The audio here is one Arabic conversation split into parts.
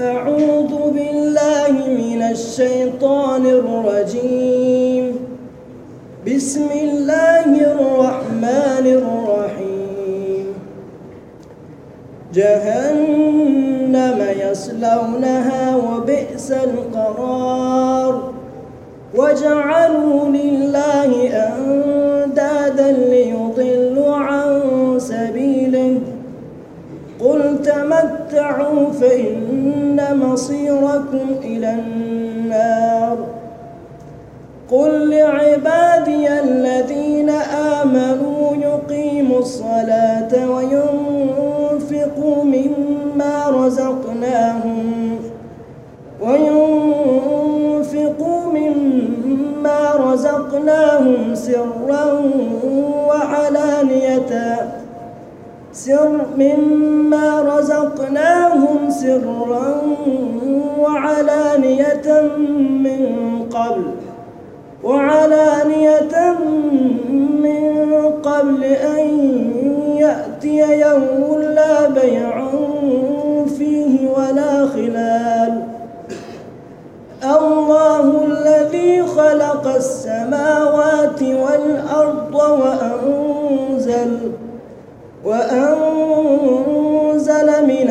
أعوذ بالله من الشيطان الرجيم. بسم الله الرحمن الرحيم. جهنم يصلونها وبئس القرار. وجعلوا لله تمتعوا فإن مصيركم إلى النار. قل لعبادي الذين آمنوا يقيموا الصلاة وينفقوا مما رزقناهم وينفقوا مما رزقناهم سرا وعلانية. سر مما رزقناهم سرا وعلانية من قبل وعلانية من قبل أن يأتي يوم لا بيع فيه ولا خلال. الله الذي خلق السماوات والأرض وأنزل وأنزل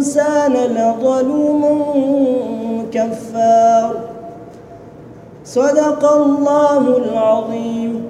الإنسان لظلوم كفار. صدق الله العظيم.